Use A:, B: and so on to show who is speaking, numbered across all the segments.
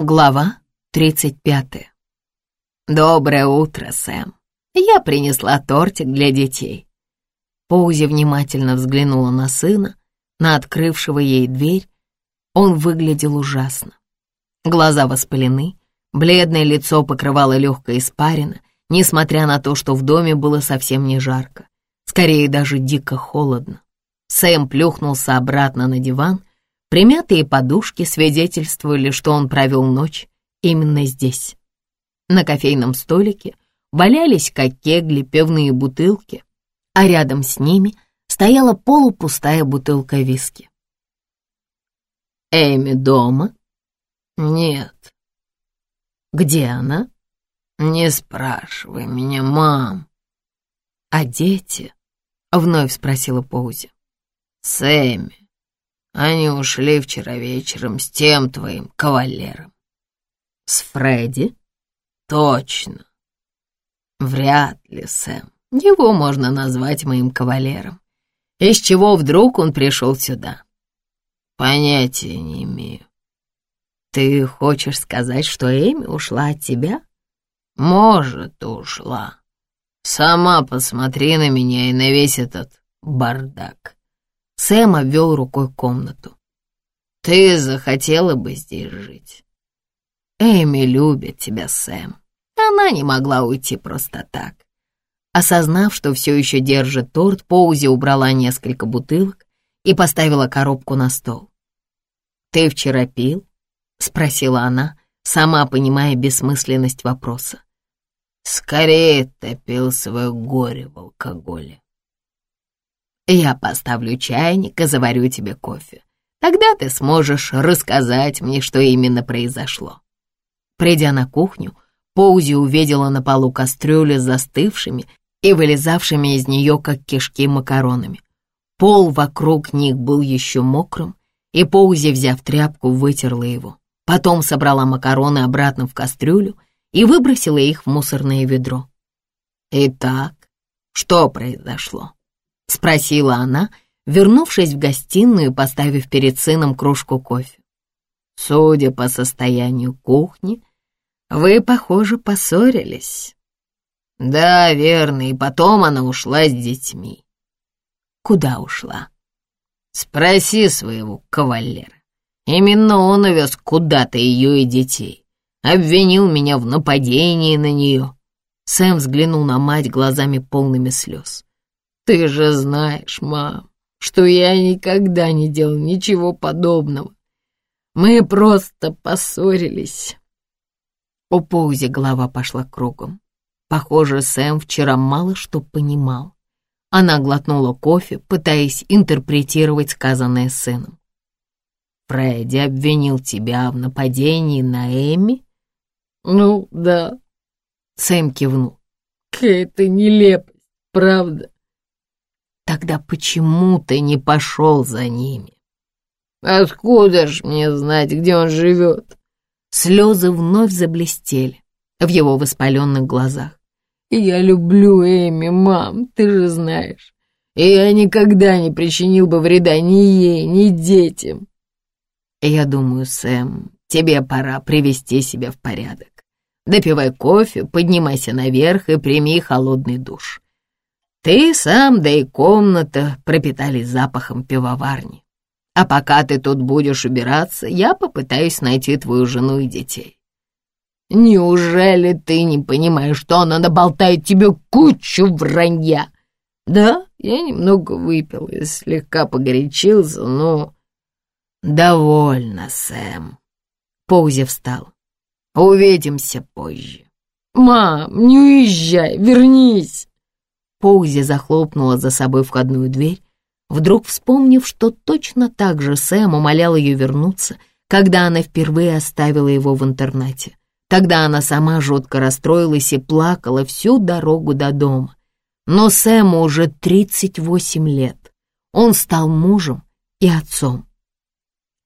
A: Глава 35. «Доброе утро, Сэм. Я принесла тортик для детей». Поузи внимательно взглянула на сына, на открывшего ей дверь. Он выглядел ужасно. Глаза воспалены, бледное лицо покрывало легкое испарина, несмотря на то, что в доме было совсем не жарко. Скорее, даже дико холодно. Сэм плюхнулся обратно на диван Примятые подушки свидетельствовали, что он провел ночь именно здесь. На кофейном столике валялись, как кегли, пивные бутылки, а рядом с ними стояла полупустая бутылка виски. «Эми дома?» «Нет». «Где она?» «Не спрашивай меня, мам». «А дети?» — вновь спросила Поузи.
B: «С Эми. Они ушли вчера вечером с тем твоим кавалером.
A: С Фредди?
B: Точно. Вряд ли, Сэм. Его можно назвать моим кавалером. Из чего вдруг он пришел сюда? Понятия не имею.
A: Ты хочешь сказать, что Эми ушла от тебя?
B: Может, ушла. Сама посмотри на меня и на весь этот бардак.
A: Сэм обвел рукой комнату.
B: «Ты захотела бы здесь жить?»
A: «Эми любит тебя, Сэм. Она не могла уйти просто так». Осознав, что все еще держит торт, Поузи убрала несколько бутылок и поставила коробку на стол. «Ты вчера пил?» — спросила она, сама понимая бессмысленность вопроса.
B: «Скорее топил свое горе в алкоголе».
A: Я поставлю чайник и заварю тебе кофе. Тогда ты сможешь рассказать мне, что именно произошло». Придя на кухню, Поузи увидела на полу кастрюлю с застывшими и вылезавшими из нее, как кишки, макаронами. Пол вокруг них был еще мокрым, и Поузи, взяв тряпку, вытерла его. Потом собрала макароны обратно в кастрюлю и выбросила их в мусорное ведро. Итак, что произошло? — спросила она, вернувшись в гостиную и поставив перед сыном кружку кофе. «Судя по состоянию кухни, вы, похоже, поссорились».
B: «Да, верно, и потом она ушла с детьми».
A: «Куда ушла?»
B: «Спроси своего кавалера. Именно он увез куда-то ее и детей. Обвинил меня в нападении на нее».
A: Сэм взглянул на мать глазами полными слез.
B: Ты же знаешь, мам, что я никогда не делал ничего подобного. Мы просто поссорились.
A: У Поузи голова пошла кругом. Похоже, Сэм вчера мало что понимал. Она глотнула кофе, пытаясь интерпретировать сказанное сыном. «Фредди обвинил тебя в нападении на Эми?»
B: «Ну, да», — Сэм кивнул. «Какая-то нелепость, правда?»
A: Тогда почему ты не пошел за ними?
B: Откуда ж мне знать, где он живет?
A: Слезы вновь заблестели в его воспаленных глазах.
B: Я люблю Эми, мам, ты же знаешь. И я никогда не причинил бы вреда ни ей, ни детям.
A: Я думаю, Сэм, тебе пора привести себя в порядок. Допивай кофе, поднимайся наверх и прими холодный душ. Ты сам, да и комната пропитались запахом пивоварни. А пока ты тут будешь убираться, я попытаюсь найти твою жену и детей.
B: Неужели ты не понимаешь, что она наболтает тебе кучу вранья? Да, я немного выпил и слегка погорячился, но...
A: Довольно, Сэм. Поузи встал. Увидимся позже.
B: Мам, не уезжай, вернись.
A: Поузи захлопнула за собой входную дверь, вдруг вспомнив, что точно так же Сэм умолял ее вернуться, когда она впервые оставила его в интернате. Тогда она сама жутко расстроилась и плакала всю дорогу до дома. Но Сэму уже 38 лет. Он стал мужем и отцом.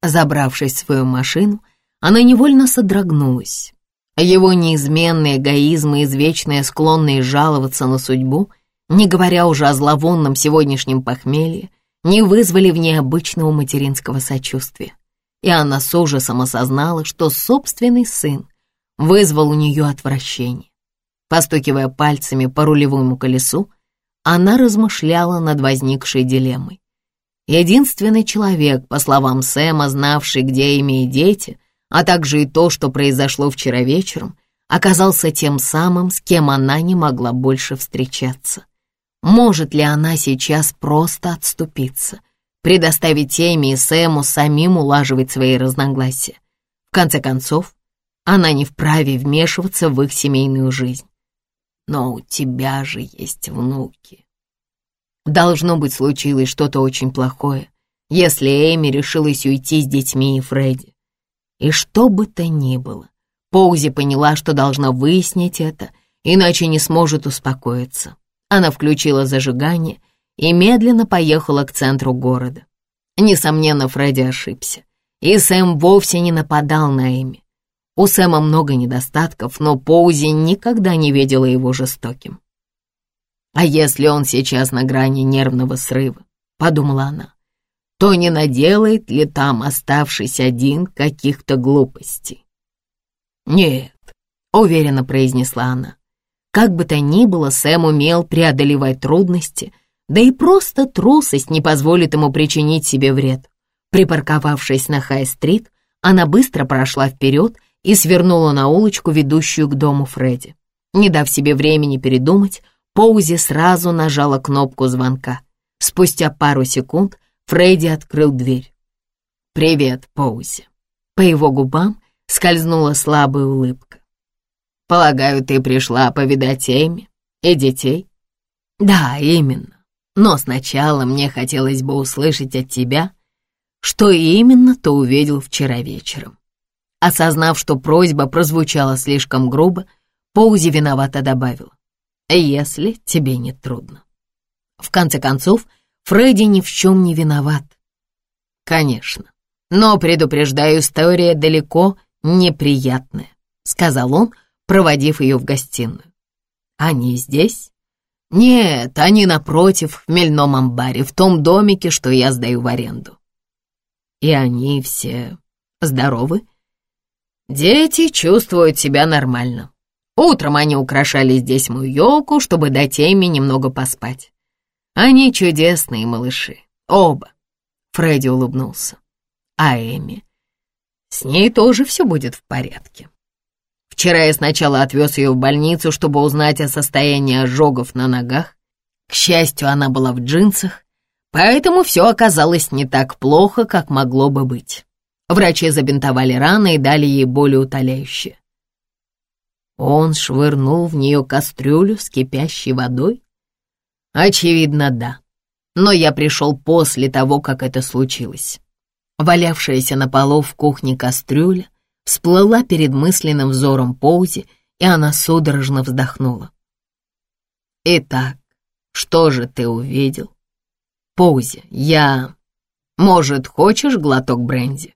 A: Забравшись в свою машину, она невольно содрогнулась. Его неизменный эгоизм и извечная склонность жаловаться на судьбу — не говоря уже о зловонном сегодняшнем похмелье, не вызвали в ней обычного материнского сочувствия. и она с ужасом осознала, что собственный сын вызвал у нее отвращение. Постукивая пальцами по рулевому колесу, она размышляла над возникшей дилеммой. Единственный человек, по словам Сэма, знавший, где имеют дети, а также и то, что произошло вчера вечером, оказался тем самым, с кем она не могла больше встречаться. Может ли она сейчас просто отступиться, предоставить Эми и Сэму самим улаживать свои разногласия? В конце концов, она не вправе вмешиваться в их семейную жизнь. Но у тебя же есть внуки. Должно быть, случилось что-то очень плохое, если Эми решилась уйти с детьми и Фредди. И что бы то ни было, Поузи поняла, что должна выяснить это, иначе не сможет успокоиться. Она включила зажигание и медленно поехала к центру города. Несомненно, Фредди ошибся, и Сэм вовсе не нападал на Эми. У Сэма много недостатков, но Поузи никогда не видела его жестоким. А если он сейчас на грани нервного срыва, подумала она, то не наделает ли там оставшись один каких-то глупостей? Нет, уверенно произнесла она. Как бы то ни было, Сэм умел преодолевать трудности, да и просто трусость не позволит ему причинить себе вред. Припарковавшись на Хай-стрит, она быстро прошла вперед и свернула на улочку, ведущую к дому Фредди. Не дав себе времени передумать, Поузи сразу нажала кнопку звонка. Спустя пару секунд Фредди открыл дверь. «Привет, Поузи». По его губам скользнула слабая улыбка. «Полагаю, ты пришла повидать Эми и детей?» «Да, именно. Но сначала мне хотелось бы услышать от тебя, что именно ты увидел вчера вечером». Осознав, что просьба прозвучала слишком грубо, Поузи виновато добавила если тебе не трудно. В конце концов, Фредди ни в чем не виноват. Конечно, но, предупреждаю, история далеко неприятная, сказал он, проводив ее в гостиную. Они здесь? Нет, они напротив, в мельном амбаре, в том домике, что я сдаю в аренду. И они все здоровы? Дети чувствуют себя нормально. Утром они украшали здесь мою елку, чтобы дать Эми немного поспать. Они чудесные малыши, оба. Фредди улыбнулся. А Эми? С ней тоже все будет в порядке. Вчера я сначала отвез ее в больницу, чтобы узнать о состоянии ожогов на ногах. К счастью, она была в джинсах, поэтому все оказалось не так плохо, как могло бы быть. Врачи забинтовали раны и дали ей более утоляющее. Он швырнул в нее кастрюлю с кипящей водой? Очевидно, да. Но я пришел после того, как это случилось. Валявшаяся на полу в кухне кастрюля всплыла перед мысленным взором Поузи, и она судорожно вздохнула. «Итак, что же ты увидел?» «Поузи, я... Может, хочешь глоток бренди?»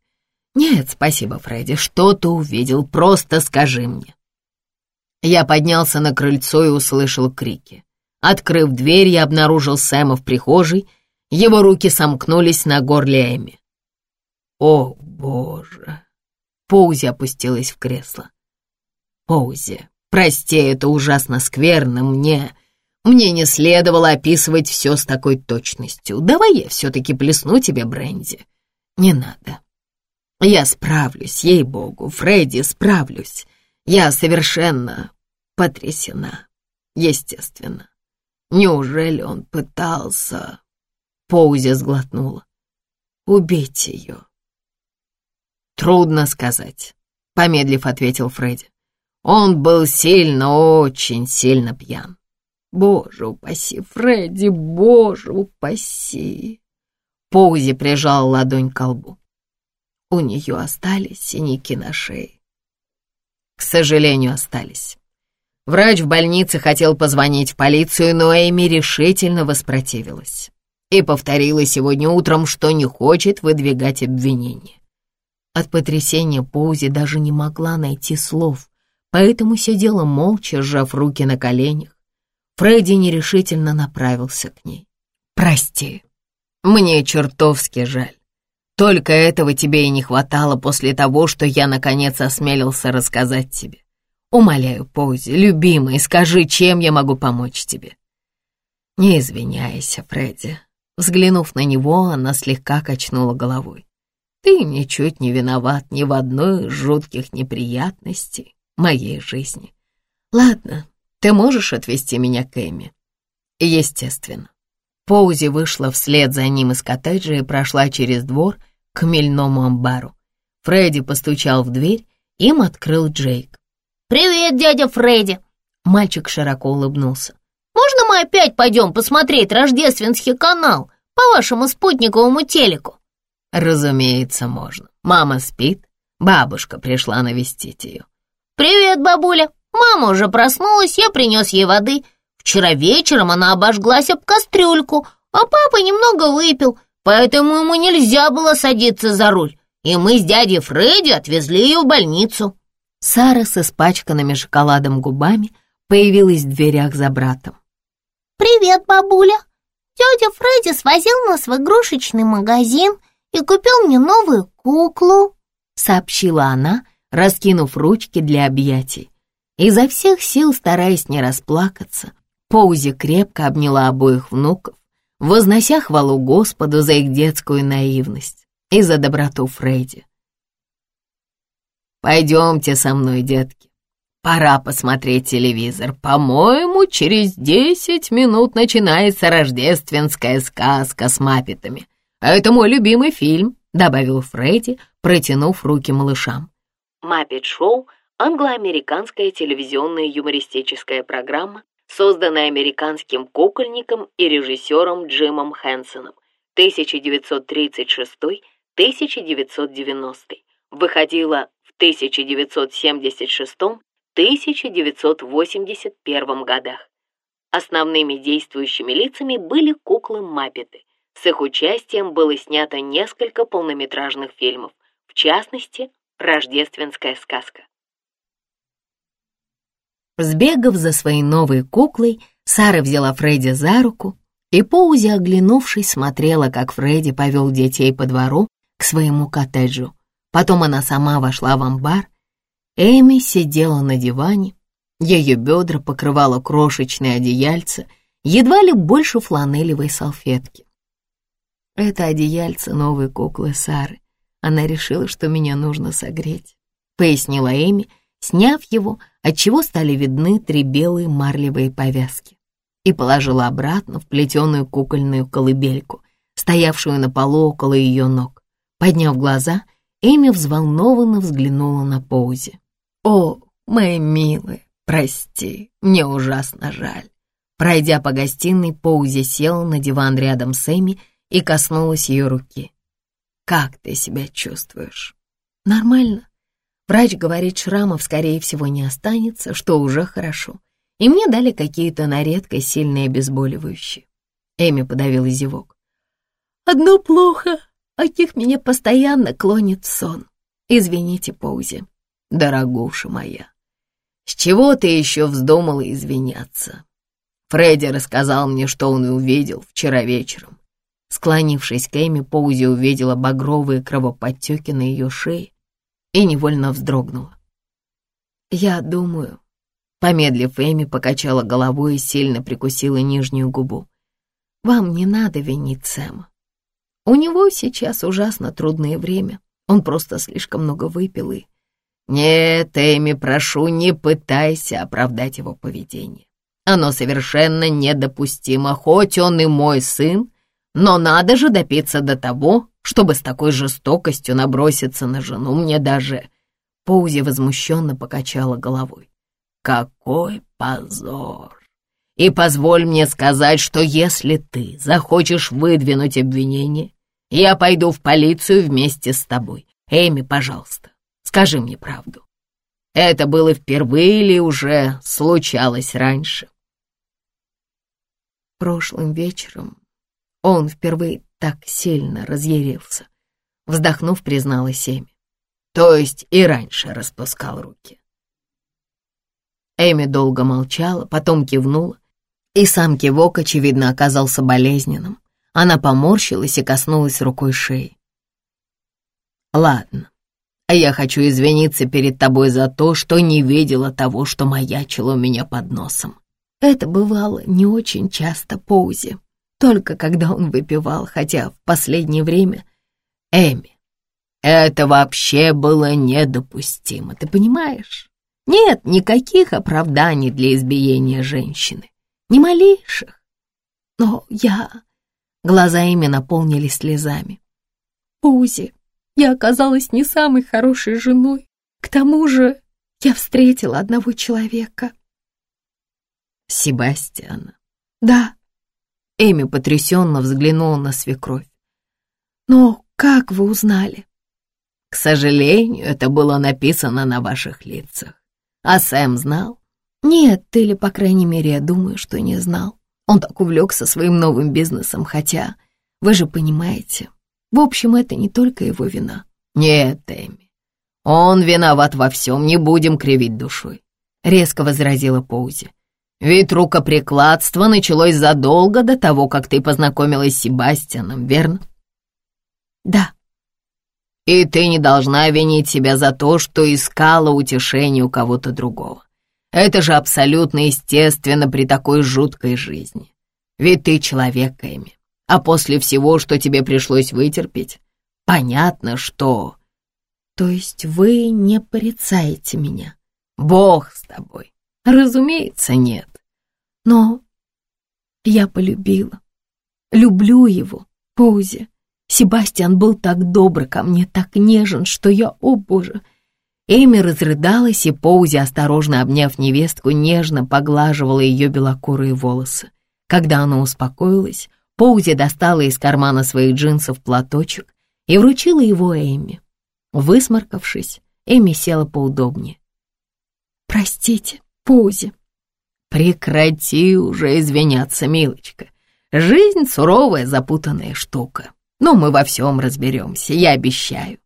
A: «Нет, спасибо, Фредди, что ты увидел, просто скажи мне». Я поднялся на крыльцо и услышал крики. Открыв дверь, я обнаружил Сэма в прихожей. Его руки сомкнулись на горле Эми. «О, боже!» Поузи опустилась в кресло. «Поузи, прости, это ужасно скверно мне. Мне не следовало описывать все с такой точностью. Давай я все-таки плесну тебе бренди. Не надо. Я справлюсь, ей-богу, Фредди, справлюсь. Я совершенно потрясена, естественно. Неужели он пытался... Поузи сглотнула. Убить ее. Трудно сказать, помедлив ответил Фредди. Он был сильно, очень сильно пьян. Боже упаси, Фредди, боже упаси. Поузи прижал ладонь к колбу. У нее остались синяки на шее. К сожалению, остались. Врач в больнице хотел позвонить в полицию, но Эми решительно воспротивилась и повторила сегодня утром, что не хочет выдвигать обвинения. От потрясения Поузи даже не могла найти слов, поэтому сидела молча, сжав руки на коленях. Фредди нерешительно направился к ней. «Прости, мне чертовски жаль. Только этого тебе и не хватало после того, что я наконец осмелился рассказать тебе. Умоляю, Поузи, любимый, скажи, чем я могу помочь тебе?» «Не извиняйся, Фредди». Взглянув на него, она слегка качнула головой. «Ты ничуть не виноват ни в одной из жутких неприятностей моей жизни. Ладно, ты можешь отвезти меня к Эми?» Естественно. Поузи вышла вслед за ним из коттеджа и прошла через двор к мельному амбару. Фредди постучал в дверь, им открыл Джейк.
C: «Привет, дядя Фредди!» Мальчик широко улыбнулся. «Можно мы опять пойдем посмотреть рождественский канал по вашему спутниковому телеку?»
A: «Разумеется, можно. Мама спит, бабушка пришла навестить ее».
C: «Привет, бабуля. Мама уже проснулась, я принес ей воды. Вчера вечером она обожглась об кастрюльку, а папа немного выпил, поэтому ему нельзя было садиться за руль, и мы с дядей Фредди отвезли ее в больницу».
A: Сара с испачканными шоколадом губами появилась в дверях за братом.
D: «Привет, бабуля! Дядя Фредди свозил нас в игрушечный магазин и купил мне новую куклу»,
A: сообщила она, раскинув ручки для объятий. Изо всех сил, стараясь не расплакаться, Поузи крепко обняла обоих внуков, вознося хвалу Господу за их детскую наивность и за доброту Фредди. «Пойдемте со мной, детки. Пора посмотреть телевизор. По-моему, через десять минут начинается рождественская сказка с маппетами. А это мой любимый фильм», — добавил Фредди, протянув руки малышам. «Маппет-шоу» — англо-американская телевизионная юмористическая программа, созданная американским кукольником и режиссером Джимом Хэнсоном 1936-1990. Выходила в 1976-1981 годах. Основными действующими лицами были куклы-маппеты. С их участием было снято несколько полнометражных фильмов, в частности, «Рождественская сказка». Сбегав за своей новой куклой, Сара взяла Фредди за руку и, Поузи, оглянувшись, смотрела, как Фредди повел детей по двору к своему коттеджу. Потом она сама вошла в амбар. Эми сидела на диване, ее бедра покрывало крошечное одеяльце, едва ли больше фланелевой салфетки. Это одеяльце новой куклы Сары. Она решила, что меня нужно согреть, пояснила Эми, сняв его, отчего стали видны три белые марлевые повязки, и положила обратно в плетеную кукольную колыбельку, стоявшую на полу около ее ног. Подняв глаза, Эми взволнованно взглянула на Поузи. «О, моя милая, прости, мне ужасно жаль». Пройдя по гостиной, Поузи села на диван рядом с Эми и коснулась ее руки. «Как ты себя чувствуешь?» «Нормально. Врач говорит, шрамов, скорее всего, не останется, что уже хорошо. И мне дали какие-то на редкость сильные обезболивающие. Эми подавила зевок. Одно плохо, них меня постоянно клонит в сон. Извините, Поузи, дорогуша моя. С чего ты еще вздумала извиняться? Фредди рассказал мне, что он увидел вчера вечером. Склонившись к Эми, Поузи увидела багровые кровоподтеки на ее шее и невольно вздрогнула. «Я думаю...» Помедлив, Эми покачала головой и сильно прикусила нижнюю губу. «Вам не надо винить Сэма. У него сейчас ужасно трудное время. Он просто слишком много выпил и...» «Нет, Эми, прошу, не пытайся оправдать его поведение. Оно совершенно недопустимо, хоть он и мой сын, но надо же допиться до того, чтобы с такой жестокостью наброситься на жену. Мне даже...» Поузи возмущенно покачала головой. «Какой позор! И позволь мне сказать, что если ты захочешь выдвинуть обвинение, я пойду в полицию вместе с тобой. Эми, пожалуйста, скажи мне правду. Это было впервые или уже случалось раньше?» Прошлым вечером он впервые так сильно разъярился. Вздохнув, признала Эми. То есть и раньше распускал руки. Эми долго молчала, потом кивнула, и сам кивок, очевидно, оказался болезненным. Она поморщилась и коснулась рукой шеи.
B: Ладно, я хочу извиниться перед тобой за то, что не видела того, что маячило у меня под носом.
A: Это бывало не очень часто Поузи, только когда он выпивал, хотя в последнее время...
B: Эми, это вообще было недопустимо, ты понимаешь?
A: Нет никаких оправданий для избиения женщины, ни малейших. Но я... Глаза Эми наполнились слезами. Пузи, я оказалась не самой хорошей женой. К тому же я встретила одного человека.
B: Себастьяна.
A: Да.
B: Эми потрясенно взглянула на свекровь.
A: Но как вы узнали?
B: К сожалению, это было написано на ваших лицах. А Сэм знал?
A: Нет, или, по крайней мере, я думаю, что не знал. Он так увлекся своим новым бизнесом, хотя, вы же понимаете, в общем, это не только его вина.
B: Нет, Эми, он виноват во всем, не будем кривить душой, резко возразила Поузи. Ведь рукоприкладство началось задолго до того, как ты познакомилась с Себастьяном, верно?
A: Да.
B: И ты не должна винить себя за то, что искала утешение у кого-то другого. Это же абсолютно естественно при такой жуткой жизни. Ведь ты человек, Эми. А после всего, что тебе пришлось вытерпеть, понятно, что...
A: То есть вы не порицаете меня?
B: Бог с тобой. Разумеется, нет.
A: Но я полюбила. Люблю его, Паузе. Себастьян был так добр ко мне, так нежен, что я, о боже...
B: Эми разрыдалась, и Поузи, осторожно обняв невестку, нежно поглаживала ее белокурые волосы. Когда она успокоилась, Поузи достала из кармана своих джинсов платочек и вручила его Эми. Высморкавшись, Эми села поудобнее.
A: «Простите, Поузи».
B: «Прекрати уже извиняться, милочка. Жизнь — суровая, запутанная штука. Но мы во всем разберемся, я обещаю».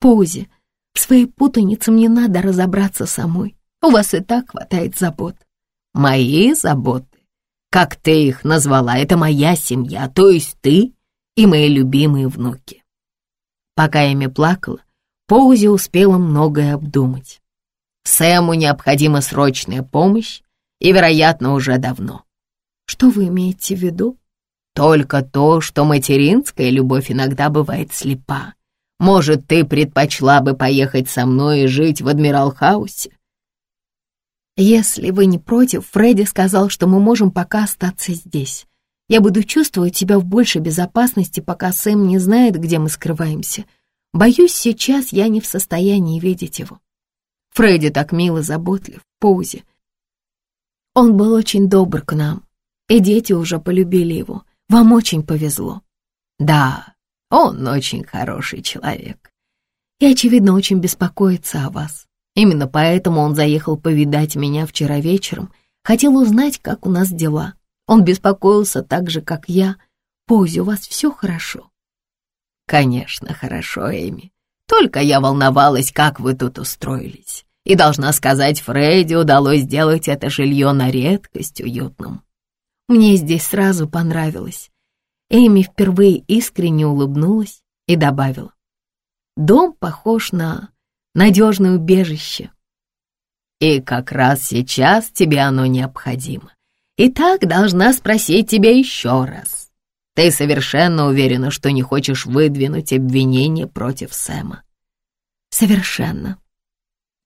A: «Поузи, в своей путанице мне надо разобраться самой. У вас и так хватает забот».
B: «Мои заботы как ты их назвала, это моя семья, то есть ты и мои любимые внуки. Пока Эми плакала, Поузи успела многое обдумать. Сэму необходима срочная помощь, и, вероятно, уже давно.
A: Что вы имеете в виду?
B: Только то, что материнская любовь иногда бывает слепа. Может, ты предпочла бы поехать со мной и жить в Адмирал-хаусе?
A: «Если вы не против, Фредди сказал, что мы можем пока остаться здесь. Я буду чувствовать себя в большей безопасности, пока Сэм не знает, где мы скрываемся. Боюсь, сейчас я не в состоянии видеть его. Фредди так мило заботлив, Поузи. Он был очень добр к нам, и дети уже полюбили его. Вам очень повезло».
B: «Да, он очень хороший человек.
A: И, очевидно, очень беспокоится о вас. Именно поэтому он заехал повидать меня вчера вечером, хотел узнать, как у нас дела. Он беспокоился так же, как я. Пози, у вас все хорошо?»
B: «Конечно, хорошо, Эми. Только я волновалась, как вы тут устроились. И, должна сказать, Фредди удалось сделать это жилье на редкость уютным.
A: Мне здесь сразу понравилось. Эми впервые искренне улыбнулась и добавила. Дом похож на надежное убежище.
B: И как раз сейчас тебе оно необходимо. Итак, должна спросить тебя еще раз. Ты совершенно уверена, что не хочешь выдвинуть обвинение против Сэма?
A: Совершенно.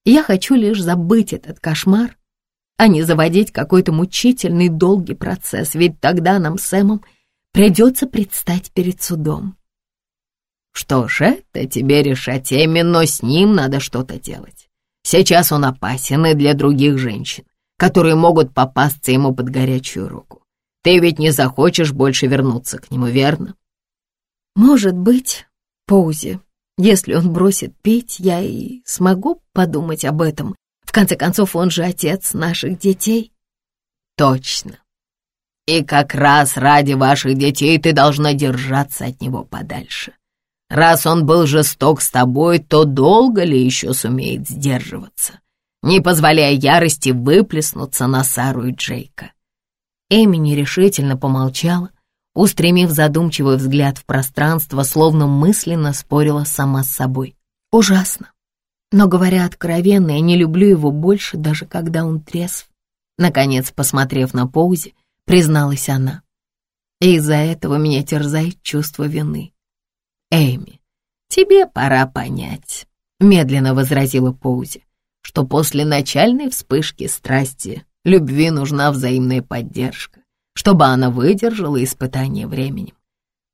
A: Я хочу лишь забыть этот кошмар, а не заводить какой-то мучительный долгий процесс, ведь тогда нам Сэмом придется предстать перед судом.
B: Что ж, это тебе решать, Эми, но с ним надо что-то делать. Сейчас он опасен и для других женщин, которые могут попасться ему под горячую руку. Ты ведь не захочешь больше вернуться к нему, верно?
A: Может быть, Поузи, если он бросит петь, я и смогу подумать об этом. В конце концов, он же отец наших детей.
B: Точно. И как раз ради ваших детей ты должна держаться от него подальше. Раз он был жесток с тобой, то долго ли еще сумеет сдерживаться, не позволяя ярости выплеснуться на Сару и Джейка?
A: Эми нерешительно помолчала, устремив задумчивый взгляд в пространство, словно мысленно спорила сама с собой. Ужасно. Но, говоря откровенно, я не люблю его больше, даже когда он трезв. Наконец, посмотрев на Поузи, призналась она. И из-за этого меня терзает чувство вины. Эми, тебе пора понять, медленно возразила Поузи, что после начальной вспышки страсти любви нужна взаимная поддержка, чтобы она выдержала испытание временем.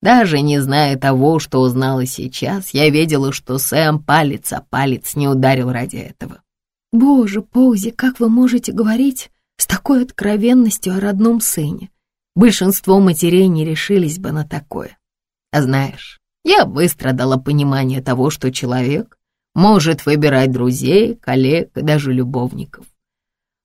A: Даже не зная того, что узнала сейчас, я видела, что Сэм палец о палец не ударил ради этого. «Боже, Поузи, как вы можете говорить с такой откровенностью о родном сыне? Большинство матерей не решились бы на такое. А знаешь, я быстро дала понимание того, что человек может выбирать друзей, коллег и даже любовников.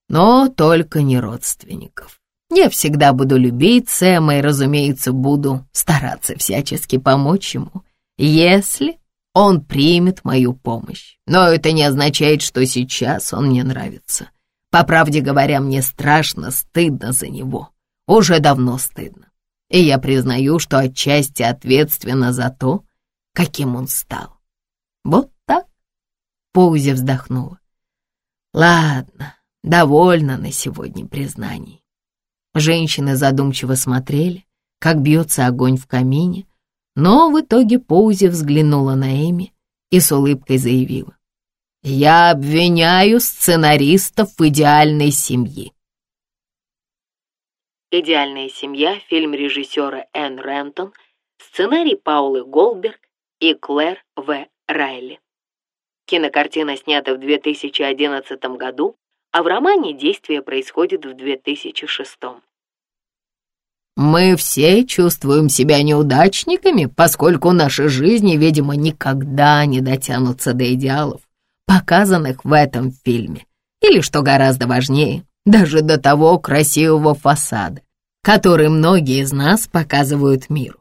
A: Но только не родственников. Я всегда буду любить Сэма и, разумеется, буду стараться всячески помочь ему, если он примет мою помощь. Но это не означает, что сейчас он мне нравится. По правде говоря, мне страшно стыдно за него. Уже давно стыдно. И я признаю, что отчасти ответственна за то, каким он стал. Вот так. Поузи вздохнула. Ладно, довольно на сегодня признаний. Женщины задумчиво смотрели, как бьется огонь в камине, но в итоге Поузи взглянула на Эми и с улыбкой заявила. «Я обвиняю сценаристов идеальной семьи».
B: «Идеальная семья» — фильм режиссера Энн Рентон, сценарий Паулы Голдберг и Клэр В. Райли. Кинокартина снята в 2011 году, а в романе действие происходит в 2006.
A: Мы все чувствуем себя неудачниками, поскольку наши жизни, видимо, никогда не дотянутся до идеалов, показанных в этом фильме. Или, что гораздо важнее, даже до того красивого фасада, который многие из нас показывают миру.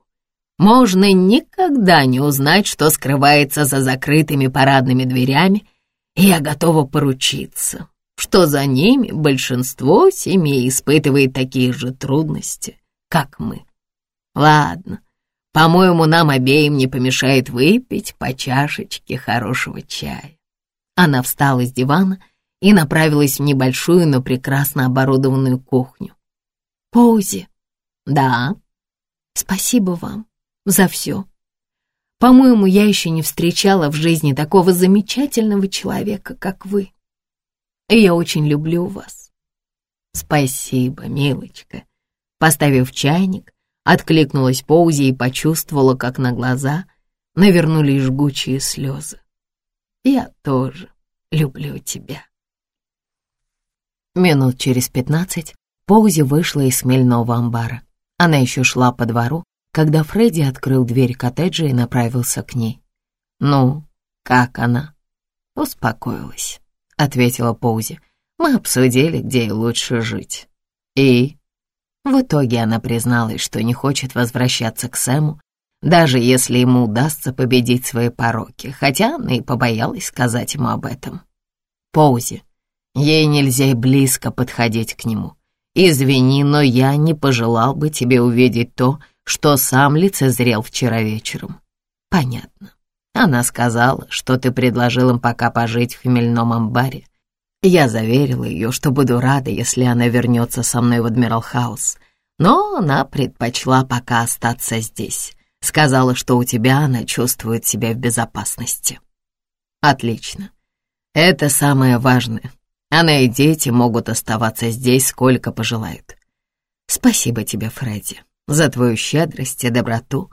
A: Можно никогда не узнать, что скрывается за закрытыми парадными дверями, и я готова поручиться, что за ними большинство семей испытывает такие же трудности — как мы. Ладно, по-моему, нам обеим не помешает выпить по чашечке хорошего чая. Она встала с дивана и направилась в небольшую, но прекрасно оборудованную кухню. Поузи. Да. Спасибо вам за все. По-моему, я еще не встречала в жизни такого замечательного человека, как вы. И я очень люблю вас. Спасибо, милочка. Поставив чайник, откликнулась Поузи и почувствовала, как на глаза навернулись жгучие слезы. «Я тоже люблю тебя». Минут через пятнадцать Поузи вышла из хмельного амбара. Она еще шла по двору, когда Фредди открыл дверь коттеджа и направился к ней. «Ну, как она?» «Успокоилась», — ответила Поузи. «Мы обсудили, где лучше жить». «И?» В итоге она призналась, что не хочет возвращаться к Сэму, даже если ему удастся победить свои пороки, хотя она и побоялась сказать ему об этом. Поузи. Ей нельзя и близко подходить к нему. Извини, но я не пожелал бы тебе увидеть то, что сам лицезрел вчера вечером. Понятно. Она сказала, что ты предложил им пока пожить в хмельном амбаре, я заверила ее, что буду рада, если она вернется со мной в Адмирал Хаус, но она предпочла пока остаться здесь. Сказала, что у тебя она чувствует себя в безопасности. Отлично. Это самое важное. Она и дети могут оставаться здесь, сколько пожелают. Спасибо тебе, Фредди, за твою щедрость и доброту.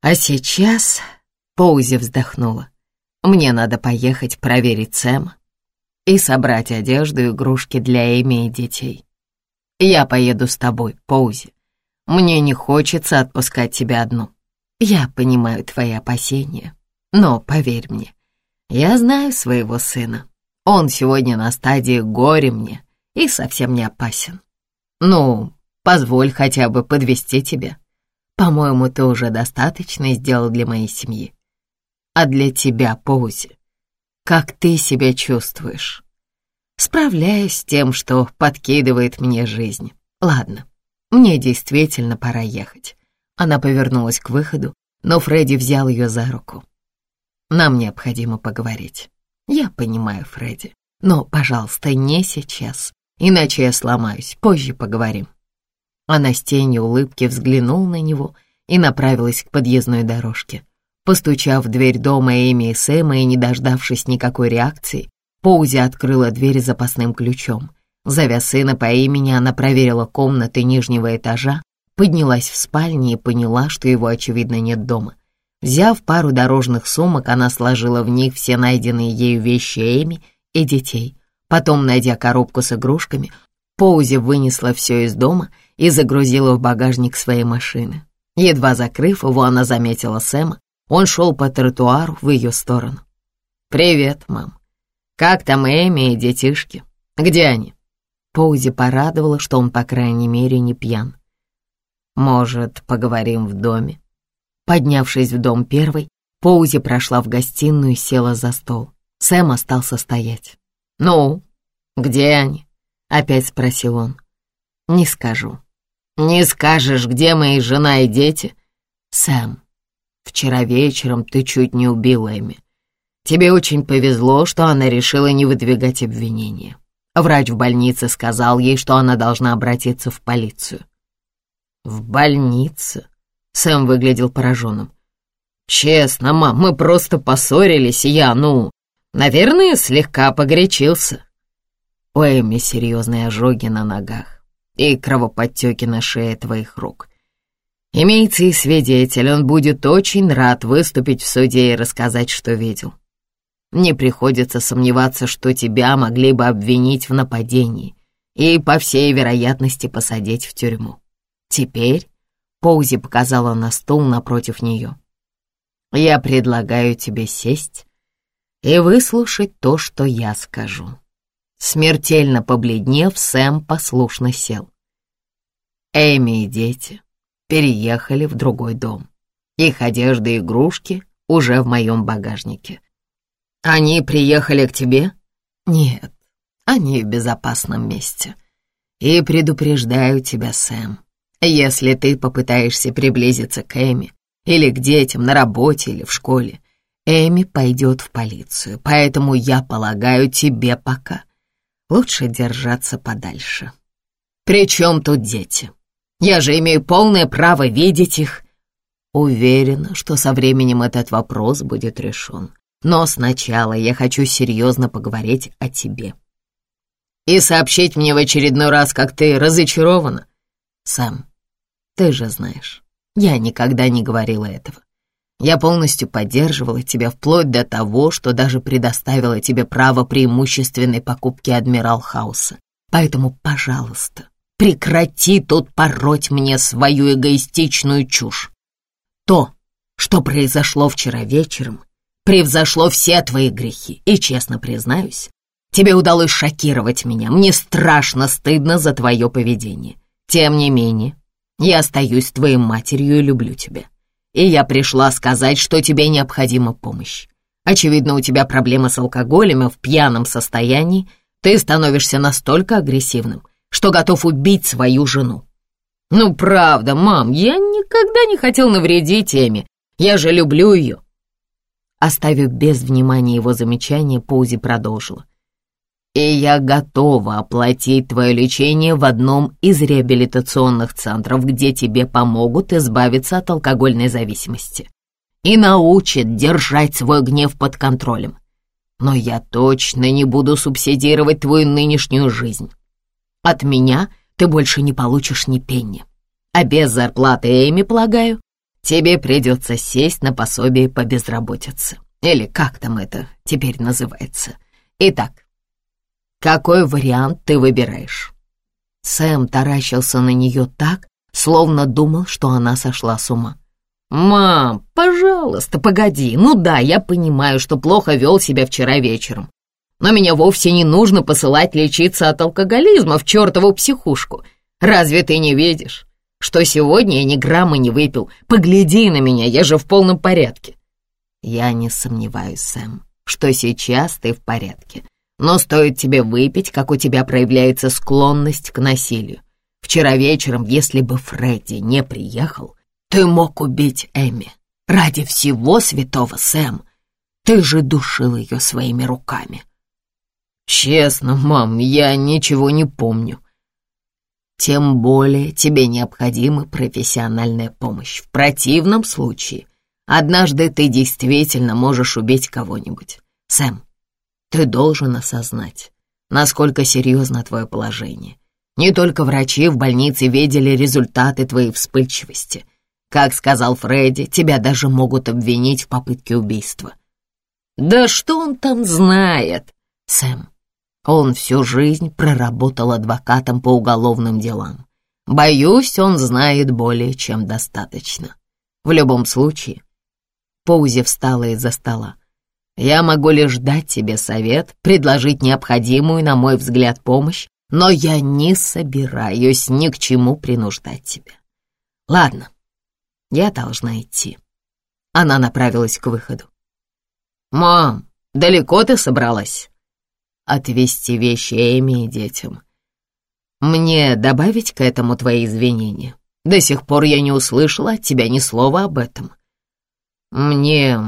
A: А сейчас Поузи вздохнула. Мне надо поехать проверить Сэма и собрать одежду и игрушки для Эми и детей. Я поеду с тобой, Поузи. Мне не хочется отпускать тебя одну. Я понимаю твои опасения, но поверь мне, я знаю своего сына. Он сегодня на стадии горя мне и совсем не опасен. Ну, позволь хотя бы подвести тебя. По-моему, ты уже достаточно сделал для моей семьи. А для тебя, Поузи, как ты себя чувствуешь. Справляюсь с тем, что подкидывает мне жизнь. Ладно, мне действительно пора ехать. Она повернулась к выходу, но Фредди взял ее за руку. «Нам необходимо поговорить. Я понимаю, Фредди, но, пожалуйста, не сейчас, иначе я сломаюсь, позже поговорим». Она с тенью улыбки взглянула на него и направилась к подъездной дорожке. Постучав в дверь дома Эми и Сэма и не дождавшись никакой реакции, Поузи открыла дверь запасным ключом. Зовя сына по имени, она проверила комнаты нижнего этажа, поднялась в спальне и поняла, что его, очевидно, нет дома. Взяв пару дорожных сумок, она сложила в них все найденные ею вещи Эми и детей. Потом, найдя коробку с игрушками, Поузи вынесла все из дома и загрузила в багажник своей машины. Едва закрыв его, она заметила Сэма. Он шел по тротуару в ее сторону. «Привет, мам. Как там Эми и детишки? Где они?» Поузи порадовала, что он, по крайней мере, не пьян. «Может, поговорим в доме?» Поднявшись в дом первой, Поузи прошла в гостиную и села за стол. Сэм остался стоять. «Ну, где они?» — опять спросил он. «Не скажу». «Не скажешь, где мои жена и дети?» «Сэм, вчера вечером ты чуть не убил Эми. Тебе очень повезло, что она решила не выдвигать обвинения. Врач в больнице сказал ей, что она должна обратиться в полицию. «В больнице?» Сэм выглядел пораженным. «Честно, мам, мы просто поссорились, и я, ну, наверное, слегка погорячился». У Эми серьезные ожоги на ногах и кровоподтеки на шее твоих рук. Имеется свидетель, он будет очень рад выступить в суде и рассказать, что видел. Не приходится сомневаться, что тебя могли бы обвинить в нападении и, по всей вероятности, посадить в тюрьму. Теперь Поузи показала на стул напротив нее. «Я предлагаю тебе сесть и выслушать то, что я скажу». Смертельно побледнев, Сэм послушно сел. Эми и дети переехали в другой дом. Их одежда и игрушки уже в моем багажнике. Они приехали к тебе? Нет, они в безопасном месте. И предупреждаю тебя, Сэм, если ты попытаешься приблизиться к Эми или к детям на работе или в школе, Эми пойдет в полицию, поэтому я полагаю тебе пока лучше держаться подальше. При чем тут дети? Я же имею полное право видеть их. Уверена, что со временем этот вопрос будет решен. Но сначала я хочу серьезно поговорить о тебе. И сообщить мне в очередной раз, как ты разочарована. Сам, ты же знаешь, я никогда не говорила этого. Я полностью поддерживала тебя вплоть до того, что даже предоставила тебе право преимущественной покупки Адмирал Хауса. Поэтому, пожалуйста, прекрати тут пороть мне свою эгоистичную чушь. То, что произошло вчера вечером, превзошло все твои грехи, и, честно признаюсь, тебе удалось шокировать меня. Мне страшно стыдно за твое поведение. Тем не менее, я остаюсь твоей матерью и люблю тебя. И я пришла сказать, что тебе необходима помощь. Очевидно, у тебя проблема с алкоголем, и в пьяном состоянии ты становишься настолько агрессивным, что готов убить свою жену. Ну, правда, мам, я никогда не хотел навредить Эми. Я же люблю ее. Оставив без внимания его замечания, Поузи продолжила. «И я готова оплатить твое лечение в одном из реабилитационных центров, где тебе помогут избавиться от алкогольной зависимости и научат держать свой гнев под контролем. Но я точно не буду субсидировать твою нынешнюю жизнь. От меня ты больше не получишь ни пенни. А без зарплаты Эми, полагаю, тебе придется сесть на пособие по безработице. Или как там это теперь называется. Итак, какой вариант ты выбираешь?» Сэм таращился на нее так, словно думал, что она сошла с ума. «Мам, пожалуйста, погоди. Ну да, я понимаю, что плохо вел себя вчера вечером. Но меня вовсе не нужно посылать лечиться от алкоголизма в чертову психушку. Разве ты не видишь? что сегодня я ни грамма не выпил. Погляди на меня, я же в полном порядке». «Я не сомневаюсь, Сэм, что сейчас ты в порядке. Но стоит тебе выпить, как у тебя проявляется склонность к насилию. Вчера вечером, если бы Фредди не приехал, Ты мог убить Эми. Ради всего святого, Сэм. Ты же душил ее своими руками. Честно, мам, я ничего не помню. Тем более тебе необходима профессиональная помощь. В противном случае однажды ты действительно можешь убить кого-нибудь. Сэм, ты должен осознать, насколько серьезно твое положение. Не только врачи в больнице видели результаты твоей вспыльчивости. Как сказал Фредди, тебя даже могут обвинить в попытке убийства. Да что он там знает, Сэм? Он всю жизнь проработал адвокатом по уголовным делам. Боюсь, он знает более чем достаточно. В любом случае, Поузи встала из-за стола. Я могу лишь дать тебе совет, предложить необходимую, на мой взгляд, помощь, но я не собираюсь ни к чему принуждать тебя. Ладно, я должна идти. Она направилась к выходу. «Мам, далеко ты собралась?» Отвезти вещи Эми и детям. Мне добавить к этому твои извинения? До сих пор я не услышала от тебя ни слова об этом. Мне...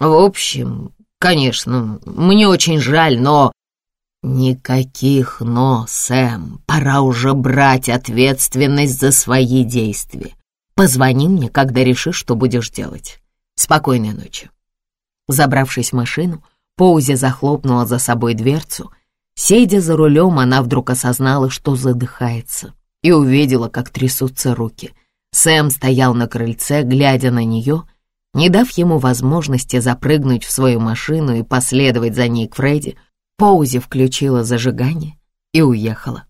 A: В общем, конечно, мне очень жаль, но... Никаких «но», Сэм. Пора уже брать ответственность за свои действия. Позвони мне, когда решишь, что будешь делать. Спокойной ночи. Забравшись в машину, Поузи захлопнула за собой дверцу. Сидя за рулем, она вдруг осознала, что задыхается, и увидела, как трясутся руки. Сэм стоял на крыльце, глядя на нее, не дав ему возможности запрыгнуть в свою машину и последовать за ней к Фредди, Поузи включила зажигание и уехала.